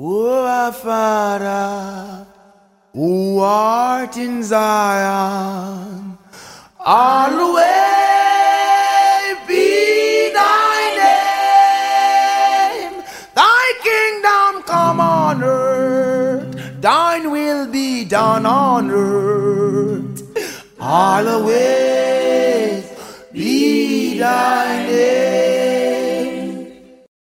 O our Father, who art in Zion, always be thy name. Thy kingdom come on earth, thine will be done on earth. Always be thy.